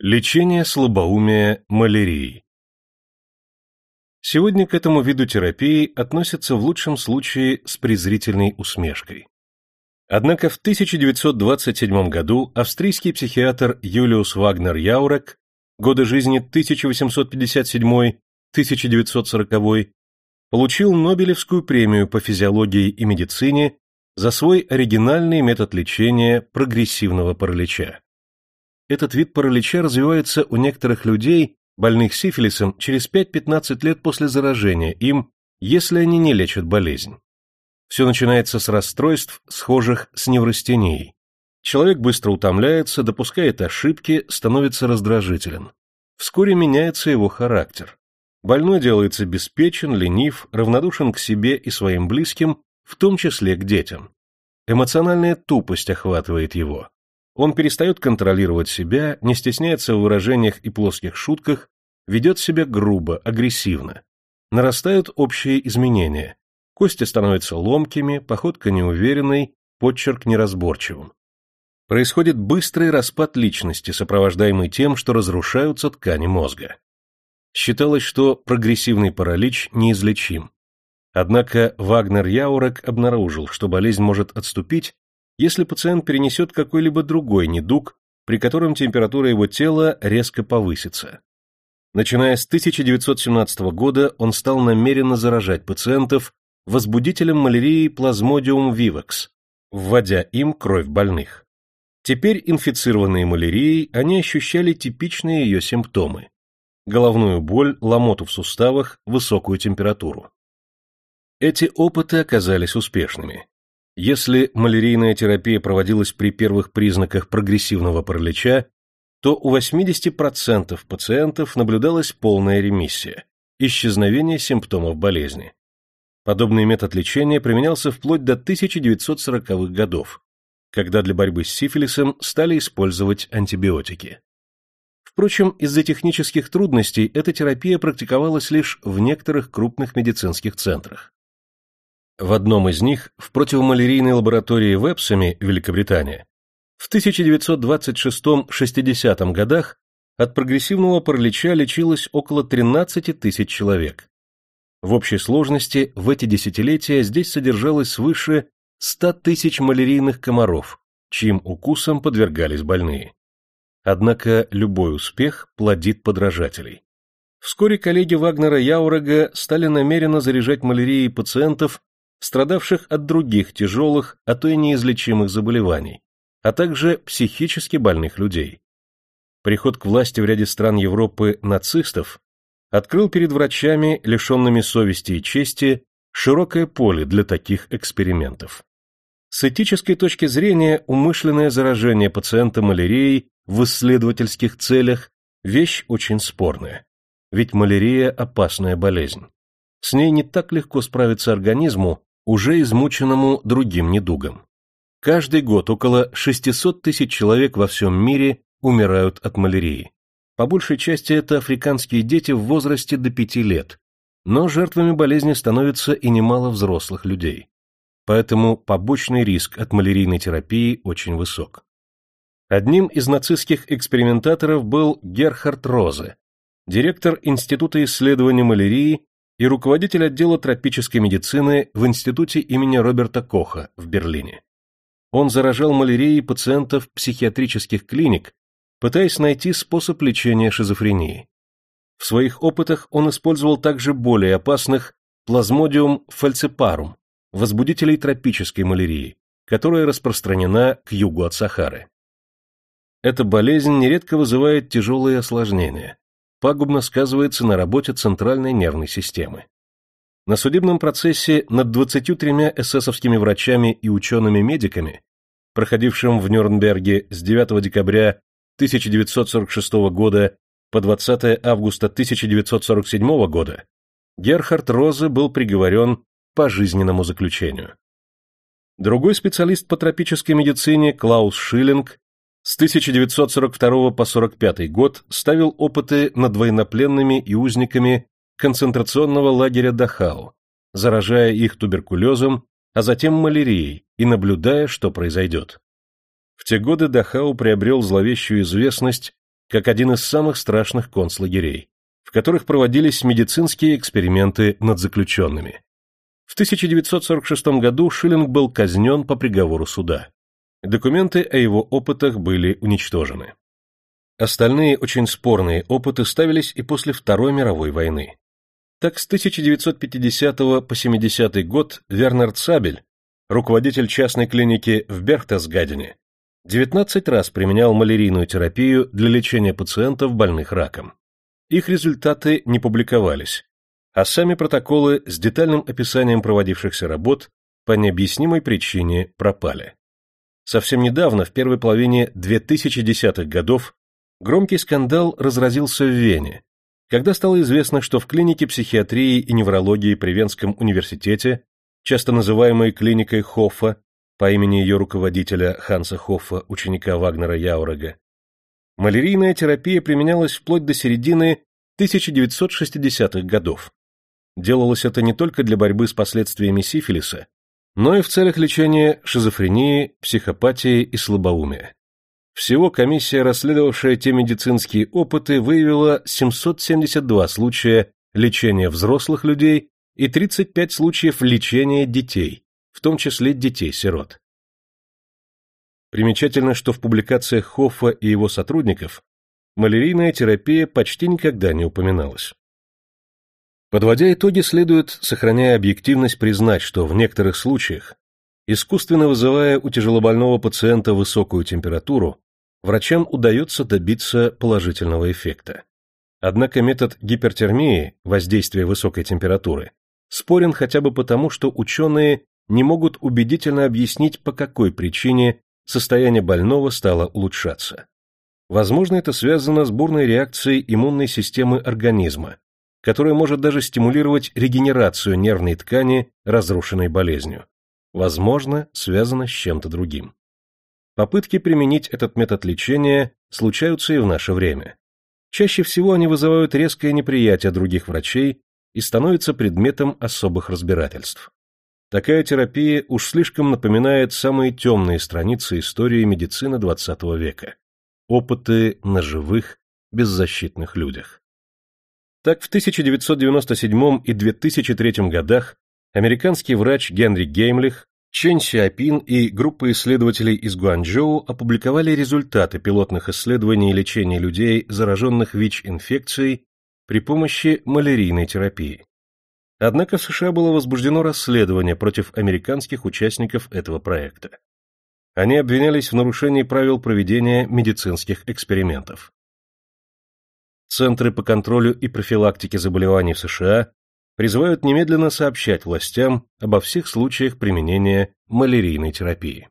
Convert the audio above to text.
Лечение слабоумия малярией. Сегодня к этому виду терапии относятся в лучшем случае с презрительной усмешкой. Однако в 1927 году австрийский психиатр Юлиус Вагнер Яурек, годы жизни 1857-1940, получил Нобелевскую премию по физиологии и медицине за свой оригинальный метод лечения прогрессивного паралича. Этот вид паралича развивается у некоторых людей, больных сифилисом, через 5-15 лет после заражения им, если они не лечат болезнь. Все начинается с расстройств, схожих с неврастенией. Человек быстро утомляется, допускает ошибки, становится раздражителен. Вскоре меняется его характер. Больной делается беспечен, ленив, равнодушен к себе и своим близким, в том числе к детям. Эмоциональная тупость охватывает его. Он перестает контролировать себя, не стесняется в выражениях и плоских шутках, ведет себя грубо, агрессивно. Нарастают общие изменения. Кости становятся ломкими, походка неуверенной, подчерк неразборчивым. Происходит быстрый распад личности, сопровождаемый тем, что разрушаются ткани мозга. Считалось, что прогрессивный паралич неизлечим. Однако Вагнер Яурек обнаружил, что болезнь может отступить, если пациент перенесет какой-либо другой недуг, при котором температура его тела резко повысится. Начиная с 1917 года он стал намеренно заражать пациентов возбудителем малярии Plasmodium vivax, вводя им кровь больных. Теперь инфицированные малярией они ощущали типичные ее симптомы – головную боль, ломоту в суставах, высокую температуру. Эти опыты оказались успешными. Если малярийная терапия проводилась при первых признаках прогрессивного паралича, то у 80% пациентов наблюдалась полная ремиссия, исчезновение симптомов болезни. Подобный метод лечения применялся вплоть до 1940-х годов, когда для борьбы с сифилисом стали использовать антибиотики. Впрочем, из-за технических трудностей эта терапия практиковалась лишь в некоторых крупных медицинских центрах. В одном из них, в противомалярийной лаборатории в Эпсоме, Великобритания, в 1926-60 годах от прогрессивного паралича лечилось около 13 тысяч человек. В общей сложности в эти десятилетия здесь содержалось свыше 100 тысяч малярийных комаров, чьим укусам подвергались больные. Однако любой успех плодит подражателей. Вскоре коллеги Вагнера Яурага стали намеренно заряжать малярией пациентов страдавших от других тяжелых, а то и неизлечимых заболеваний, а также психически больных людей. Приход к власти в ряде стран Европы нацистов открыл перед врачами, лишенными совести и чести, широкое поле для таких экспериментов. С этической точки зрения умышленное заражение пациента малярией в исследовательских целях – вещь очень спорная, ведь малярия – опасная болезнь. С ней не так легко справиться организму, уже измученному другим недугом. Каждый год около 600 тысяч человек во всем мире умирают от малярии. По большей части это африканские дети в возрасте до 5 лет, но жертвами болезни становится и немало взрослых людей. Поэтому побочный риск от малярийной терапии очень высок. Одним из нацистских экспериментаторов был Герхард Розе, директор Института исследования малярии и руководитель отдела тропической медицины в Институте имени Роберта Коха в Берлине. Он заражал малярией пациентов психиатрических клиник, пытаясь найти способ лечения шизофрении. В своих опытах он использовал также более опасных плазмодиум фальципарум, возбудителей тропической малярии, которая распространена к югу от Сахары. Эта болезнь нередко вызывает тяжелые осложнения, пагубно сказывается на работе центральной нервной системы. На судебном процессе над 23 эсэсовскими врачами и учеными-медиками, проходившим в Нюрнберге с 9 декабря 1946 года по 20 августа 1947 года, Герхард Розе был приговорен к пожизненному заключению. Другой специалист по тропической медицине Клаус Шиллинг с 1942 по 1945 год ставил опыты над военнопленными и узниками концентрационного лагеря Дахау, заражая их туберкулезом, а затем малярией и наблюдая, что произойдет. В те годы Дахау приобрел зловещую известность как один из самых страшных концлагерей, в которых проводились медицинские эксперименты над заключенными. В 1946 году Шиллинг был казнен по приговору суда. Документы о его опытах были уничтожены. Остальные очень спорные опыты ставились и после Второй мировой войны. Так с 1950 по 70 год Вернер Цабель, руководитель частной клиники в Берхтесгадене, 19 раз применял малярийную терапию для лечения пациентов, больных раком. Их результаты не публиковались, а сами протоколы с детальным описанием проводившихся работ по необъяснимой причине пропали. Совсем недавно, в первой половине 2010-х годов, Громкий скандал разразился в Вене, когда стало известно, что в клинике психиатрии и неврологии при Венском университете, часто называемой клиникой Хоффа, по имени ее руководителя Ханса Хоффа, ученика Вагнера Яурага, малярийная терапия применялась вплоть до середины 1960-х годов. Делалось это не только для борьбы с последствиями сифилиса, но и в целях лечения шизофрении, психопатии и слабоумия. Всего комиссия, расследовавшая те медицинские опыты, выявила 772 случая лечения взрослых людей и 35 случаев лечения детей, в том числе детей-сирот. Примечательно, что в публикациях Хоффа и его сотрудников малярийная терапия почти никогда не упоминалась. Подводя итоги, следует, сохраняя объективность, признать, что в некоторых случаях, искусственно вызывая у тяжелобольного пациента высокую температуру, врачам удается добиться положительного эффекта. Однако метод гипертермии, воздействия высокой температуры, спорен хотя бы потому, что ученые не могут убедительно объяснить, по какой причине состояние больного стало улучшаться. Возможно, это связано с бурной реакцией иммунной системы организма, которая может даже стимулировать регенерацию нервной ткани, разрушенной болезнью. Возможно, связано с чем-то другим. Попытки применить этот метод лечения случаются и в наше время. Чаще всего они вызывают резкое неприятие других врачей и становятся предметом особых разбирательств. Такая терапия уж слишком напоминает самые темные страницы истории медицины XX века. Опыты на живых, беззащитных людях. Так в 1997 и 2003 годах американский врач Генри Геймлих Чен Сиапин и группа исследователей из Гуанчжоу опубликовали результаты пилотных исследований лечения людей, зараженных ВИЧ-инфекцией при помощи малярийной терапии. Однако в США было возбуждено расследование против американских участников этого проекта. Они обвинялись в нарушении правил проведения медицинских экспериментов. Центры по контролю и профилактике заболеваний в США призывают немедленно сообщать властям обо всех случаях применения малярийной терапии.